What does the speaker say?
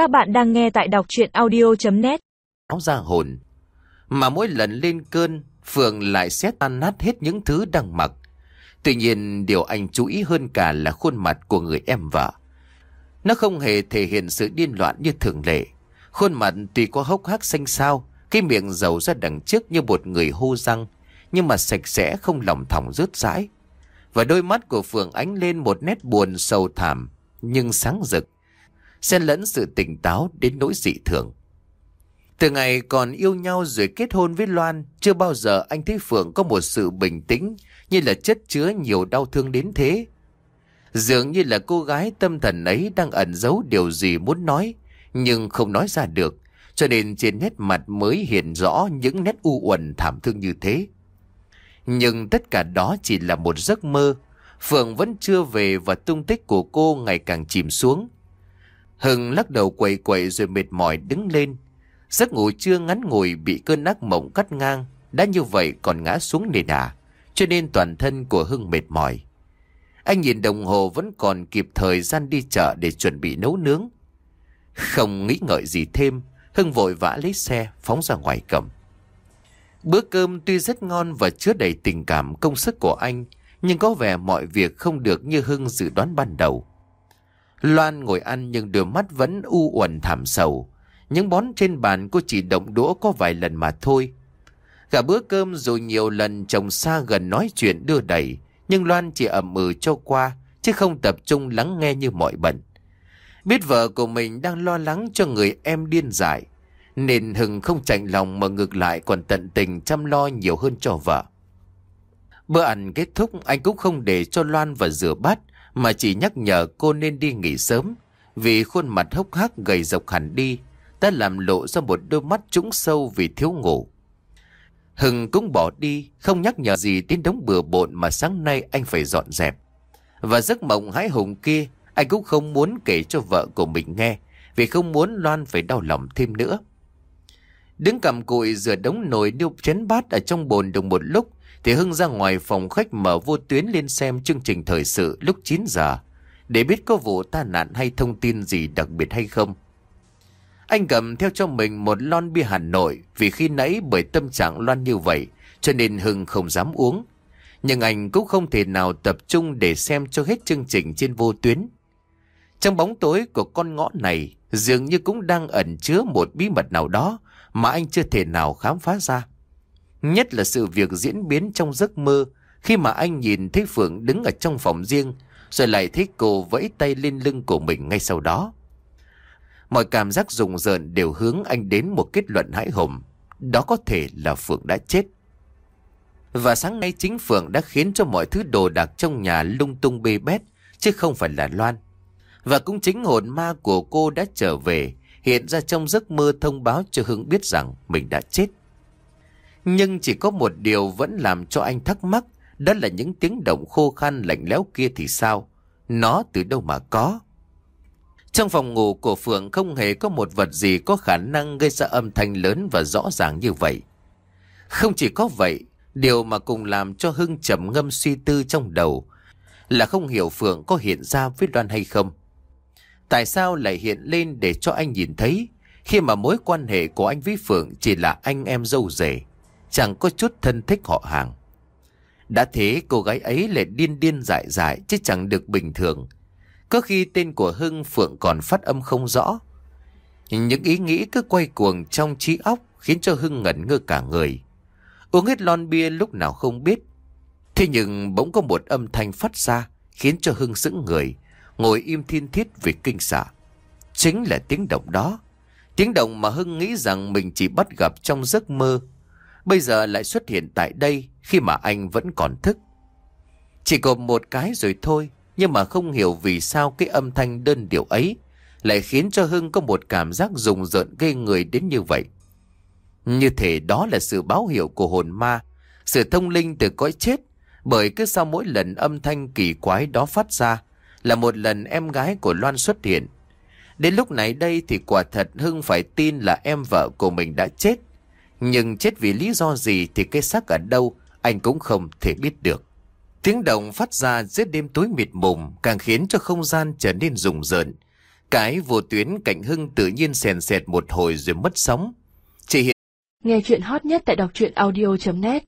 Các bạn đang nghe tại đọc chuyện audio.net áo ra hồn. Mà mỗi lần lên cơn, Phượng lại xét tan nát hết những thứ đang mặc. Tuy nhiên, điều anh chú ý hơn cả là khuôn mặt của người em vợ. Nó không hề thể hiện sự điên loạn như thường lệ. Khuôn mặt tuy có hốc hác xanh xao, cái miệng dầu ra đằng trước như một người hô răng, nhưng mà sạch sẽ không lòng thòng rớt rãi. Và đôi mắt của Phượng ánh lên một nét buồn sâu thảm, nhưng sáng rực, xen lẫn sự tỉnh táo đến nỗi dị thường. Từ ngày còn yêu nhau rồi kết hôn với Loan, chưa bao giờ anh thấy Phượng có một sự bình tĩnh như là chất chứa nhiều đau thương đến thế. Dường như là cô gái tâm thần ấy đang ẩn giấu điều gì muốn nói, nhưng không nói ra được, cho nên trên nét mặt mới hiện rõ những nét u uẩn thảm thương như thế. Nhưng tất cả đó chỉ là một giấc mơ, Phượng vẫn chưa về và tung tích của cô ngày càng chìm xuống. Hưng lắc đầu quậy quậy rồi mệt mỏi đứng lên. Giấc ngủ chưa ngắn ngủi bị cơn ác mộng cắt ngang, đã như vậy còn ngã xuống nền à, cho nên toàn thân của Hưng mệt mỏi. Anh nhìn đồng hồ vẫn còn kịp thời gian đi chợ để chuẩn bị nấu nướng. Không nghĩ ngợi gì thêm, Hưng vội vã lấy xe phóng ra ngoài cầm. Bữa cơm tuy rất ngon và chứa đầy tình cảm công sức của anh, nhưng có vẻ mọi việc không được như Hưng dự đoán ban đầu. Loan ngồi ăn nhưng đôi mắt vẫn u uẩn thảm sầu. Những món trên bàn cô chỉ động đũa có vài lần mà thôi. Cả bữa cơm rồi nhiều lần chồng xa gần nói chuyện đưa đẩy, nhưng Loan chỉ ẩm ừ cho qua, chứ không tập trung lắng nghe như mọi bận. Biết vợ của mình đang lo lắng cho người em điên dại, nên Hưng không chạnh lòng mà ngược lại còn tận tình chăm lo nhiều hơn cho vợ. Bữa ăn kết thúc anh cũng không để cho Loan vào rửa bát mà chỉ nhắc nhở cô nên đi nghỉ sớm vì khuôn mặt hốc hác gầy dọc hẳn đi đã làm lộ ra một đôi mắt trũng sâu vì thiếu ngủ. Hưng cũng bỏ đi, không nhắc nhở gì đến đống bừa bộn mà sáng nay anh phải dọn dẹp. Và giấc mộng hãi hùng kia, anh cũng không muốn kể cho vợ của mình nghe, vì không muốn Loan phải đau lòng thêm nữa. Đứng cầm cụi rửa đống nồi điêu chén bát ở trong bồn được một lúc, thì Hưng ra ngoài phòng khách mở vô tuyến lên xem chương trình thời sự lúc 9 giờ, để biết có vụ tai nạn hay thông tin gì đặc biệt hay không. Anh cầm theo cho mình một lon bia Hà Nội vì khi nãy bởi tâm trạng loan như vậy cho nên Hưng không dám uống. Nhưng anh cũng không thể nào tập trung để xem cho hết chương trình trên vô tuyến. Trong bóng tối của con ngõ này dường như cũng đang ẩn chứa một bí mật nào đó mà anh chưa thể nào khám phá ra. Nhất là sự việc diễn biến trong giấc mơ khi mà anh nhìn thấy Phượng đứng ở trong phòng riêng rồi lại thấy cô vẫy tay lên lưng của mình ngay sau đó. Mọi cảm giác rùng rợn đều hướng anh đến một kết luận hãi hùng. Đó có thể là Phượng đã chết. Và sáng nay chính Phượng đã khiến cho mọi thứ đồ đạc trong nhà lung tung bê bét, chứ không phải là Loan. Và cũng chính hồn ma của cô đã trở về, hiện ra trong giấc mơ thông báo cho Hưng biết rằng mình đã chết. Nhưng chỉ có một điều vẫn làm cho anh thắc mắc, đó là những tiếng động khô khan lạnh lẽo kia thì sao? Nó từ đâu mà có? Trong phòng ngủ của Phượng không hề có một vật gì có khả năng gây ra âm thanh lớn và rõ ràng như vậy. Không chỉ có vậy, điều mà cùng làm cho Hưng trầm ngâm suy tư trong đầu là không hiểu Phượng có hiện ra với Đoan hay không. Tại sao lại hiện lên để cho anh nhìn thấy khi mà mối quan hệ của anh với Phượng chỉ là anh em dâu rể, chẳng có chút thân thích họ hàng. Đã thế cô gái ấy lại điên điên dại dại chứ chẳng được bình thường. Có khi tên của Hưng Phượng còn phát âm không rõ. Những ý nghĩ cứ quay cuồng trong trí óc khiến cho Hưng ngẩn ngơ cả người. Uống hết lon bia lúc nào không biết. Thế nhưng bỗng có một âm thanh phát ra khiến cho Hưng sững người, ngồi im thiên thiết vì kinh sợ. Chính là tiếng động đó. Tiếng động mà Hưng nghĩ rằng mình chỉ bắt gặp trong giấc mơ. Bây giờ lại xuất hiện tại đây khi mà anh vẫn còn thức. Chỉ gồm một cái rồi thôi, nhưng mà không hiểu vì sao cái âm thanh đơn điệu ấy lại khiến cho Hưng có một cảm giác rùng rợn gây người đến như vậy. Như thể đó là sự báo hiệu của hồn ma, sự thông linh từ cõi chết, bởi cứ sau mỗi lần âm thanh kỳ quái đó phát ra là một lần em gái của Loan xuất hiện. Đến lúc này đây thì quả thật Hưng phải tin là em vợ của mình đã chết. Nhưng chết vì lý do gì thì cái xác ở đâu, anh cũng không thể biết được. Tiếng động phát ra giữa đêm tối mịt mùng, càng khiến cho không gian trở nên rùng rợn. Cái vô tuyến cảnh hưng tự nhiên sèn sẹt một hồi rồi mất sóng. Chỉ hiện Nghe chuyện hot nhất tại đọc truyện audio.net